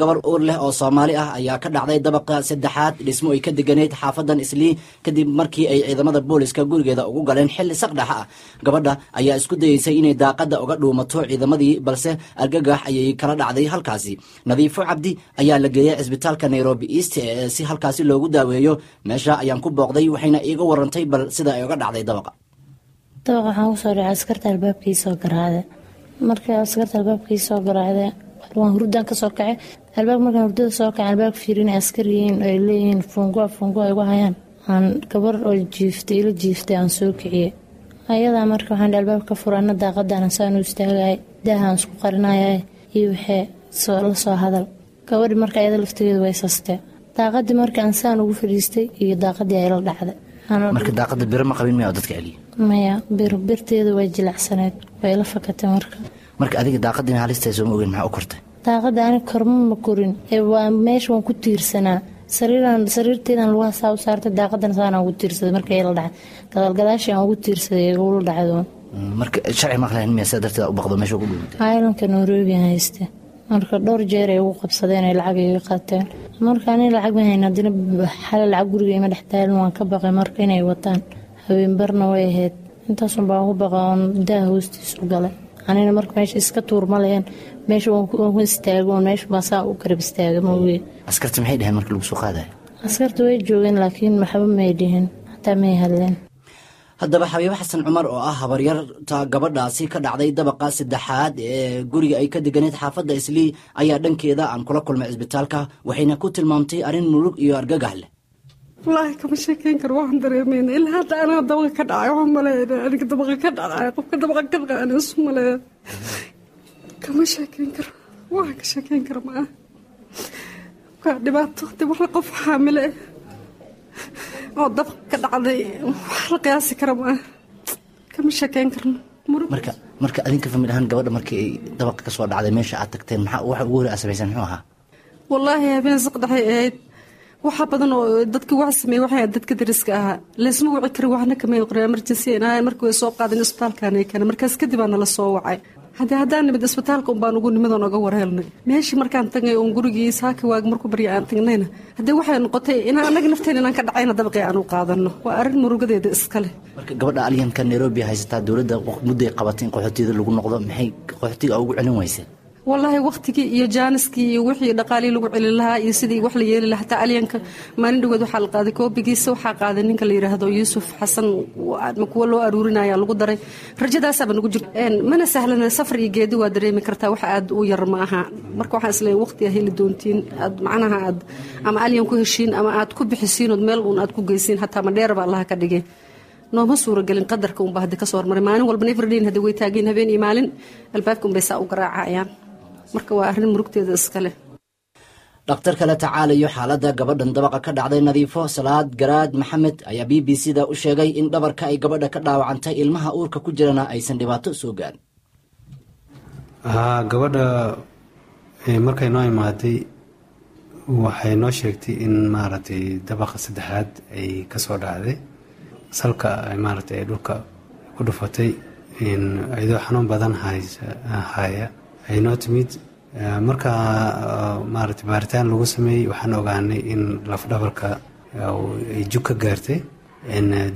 gabar uur leh oo soomaali ah ayaa ka dhacday dabaqa saddexaad. Dhismo ay ka deganeyd xaafadan islii kadib markii ay ciidamada booliska gurigeeda ugu galeen xilli saqdhex ah. Gabadha ayaa isku dayeysay inay daaqada uga dhuumato ciidamadii balse argagax ayay kala dhacday halkaasi. Nadiifo cabdi ayaa la geeyey cisbitaalka nairobi east ee si halkaasi loogu daaweeyo. Meesha ayaan ku booqday waxayna iiga warantay bal sida ay uga dhacday dabaqa. Dabaqa waxaan ku soo dhacay askarta albaabkiisoo garaacde markii askarta albaabkiisoo garaacde waan hurdaan ka soo kacay. Albaab markaan hurdada soo kacay albaabka fiirin askariyiin ay leeyihiin fuungua ay uga hayaan. Aan gabar oo jiiftay ila jiiftay aan soo kiciyey ayadaa marka waxaan albaabka ka fura ana daaqadaan saan u istaagay daahaan isku qarinayay iyo waxee la soo hadal. Gabadhi marka ayada laftigeedu way sastee daaqadii marka aan saan ugu fadhiistay iyo daaqadii ayla dhacday. Marka daaqada biro ma qabin miya oo dadka celiya maya bir birteedu way jilacsaneed way la fakatay marka marka adiga daaqadii halista sooma ogeyn maxaa u kortay? Daaqada ani korma ma korin. Waa meesha waan ku tiirsanaa. Sariirteedan lugaha saa u saartay daaqadana saanaan ugu tiirsaday. Markay la dhacay gadaalgadaashii aan ugu tiirsaday ula dhacdoon marka sharci ma lahayn miya sidaa darteed u baqdo meesha ugu dhuuntay islanka nairobi aan hayste. Marka dhowr jeer ay ugu qabsadeen ay lacag iga qaateen. Marka ani lacag ma hayn haddina xale lacag guriga ima dhex taalin waan ka baqay marka inay wataan. Haweenbarna way ahayd. Intaasun baan ku baqa oon daaha hoostiisu galay anina marka meesha iska tuur ma lehen. Meesha waan ku istaago meesha baa saa u garab istaaga maoge askarta maxay dheheen marka lagu soo qaadayo? Askarta way joogeen laakiin maxba may dhihin. Xataa may hadleen. Haddaba xabiibo xasan cumar oo ah habaryarta gabadhaasi ka dhacday dabaqa saddexaad ee guriga ay ka deganeyd xaafadda islii ayaa dhankeeda aan kula kulmay cisbitaalka waxayna ku tilmaamtay arrin murug iyo argagax leh wallaahi kama sheekeyn karo waxaan dareemeyna ilaa hadda anaa dabaqa ka dhacay waxaan maleeya aniga dabaqa ka dhacay qofka dabaqa ka dhacay ana isu maleeya kama sheekeyn karo waxaan ka sheekeyn karo ma ah waa dhibaato de marka qof xaamile. Oo dabaqa ka dhacday wax la qiyaasi kara ma ah kama sheekeyn karno marka marka adinka famid ahaan gabadha markii ay dabaqa ka soo dhacday meesha aad tagteen maxaa waxa ugu hore aad samaysan muxuu ahaa? Wallaahi habeen saqdhexay ahayd waxaa badan oo dadka wax sameeyey waxay dadka dariska ahaa laysma wici kari waxna kamay qorin emergency inahay markii way soo qaadeen isbitaalkan ay keeneen markaas kadib aa nala soo wacay. Haddii haddaan nimid isbitaalka unbaan ugu nimid oon oga warhelnay meeshii markaan tagay oon gurigii saaki waag markuu barya aan tagnayna haddii waxay noqotay inaan annaga nafteen inaan ka dhacayna dabaqii aan u qaadano. Waa arrin murugadeeda iskale marka gabadha alyanka nairobi haysataa dowladda mudday qabatay in qaxootiga lagu noqdo maxay qaxootiga ugu celin weyseen wallaahi waktigii iyo jaaniskii iyo wixii dhaqaalii lagu celin lahaa iyo sidii wax la yeeli lahaa hataa alyanka maalin dhaweed waxaa la qaaday koobigiisa waxaa qaaday ninka la yidhaahdo yuusuf xasan. Kuwa loo aruurinaya lagu daray. Rajadaasaaba nagu jir mana sahlana safar iyo geedi waa dareemi kartaa wax aad u yar ma aha. Marka waxaan is leeyahay waqti aa heli doontiin aad macnaha aad ama alyan ku heshiin ama aad ku bixisiin meel uun aad ku geysiin hataa madheerba allaha ka dhigay. Nooma suuragelin qadarka unba haddi ka soo hormaray. Maalin walba neverdayn haddi way taageen habeen iyo maalin. Albaabka unbay saa u garaacayaan marka waa arrin murugteeda iskale dhakhtar kale tacaalayo xaaladda gabadhan dabaqa ka dhacday nadiifo salaad garaad. Maxamed ayaa b b c da u sheegay in dhabarka ay gabadha ka dhaawacantay ilmaha uurka ku jirana aysan dhibaato soo gaarin haa gabadha markay noo imaaday waxay noo sheegtay in maaragtay dabaqa saddexaad ay ka soo dhacday. Salka maaragtay ay dhulka ku dhufatay iyadoo xanuun badan haya ay noo timid markaa maaragtay baaritaan lagu sameeyey waxaan ogaanay in lafdhabarka ay jug ka gaartay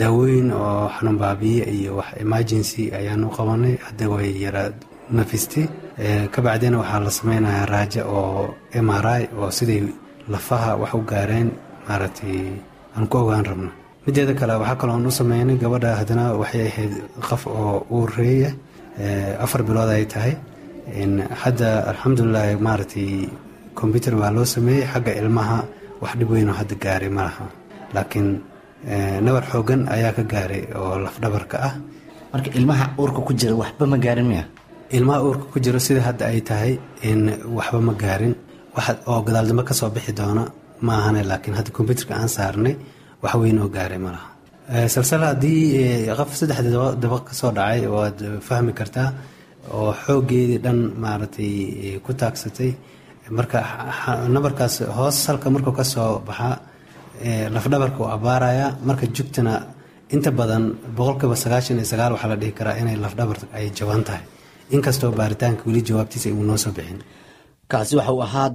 daawooyin oo xanuun baabiye iyo wax emergency ayaan u qabanay hadda way yara nafistay ka bacdina waxaa la sameynaya raaja oo m r i oo siday lafaha wax u gaareen maaragtay aan ku ogaan rabno. Mideeda kale waxaa kaloo aan u sameynay gabadha haddana waxay ahayd qof oo uureeya afar bilood ay tahay hadda alxamdulilah maaragtay combyuter waa loo sameeyey xagga ilmaha wax dhib weynoo hadda gaaray ma laha. Laakiin nabar xoogan ayaa ka gaaray oo lafdhabarka ah. Marka ilmaha uurka ku jira waxba ma gaarin miya? Ilmaha uurka ku jiro sida hadda ay tahay waxba ma gaarin. Wax oo gadaaldambe ka soo bixi doona ma ahane laakiin hadda combyuterka aan saarnay wax weyn oo gaaray ma laha. Salsal haddii qof saddexda dabaq ka soo dhacay waad fahmi kartaa oo xooggeedii dhan maaragtay ku taagsatay. Marka nabarkaas hoos salka markuu ka soo baxaa lafdhabarka uu abaaraya marka jugtana inta badan boqolkiiba sagaashan iyo sagaal waxaa la dhihi karaa inay lafdhabar ay jaban tahay. Inkastoo baaritaanka weli jawaabtiisa uu noo soo bixin. Kaasi waxa uu ahaa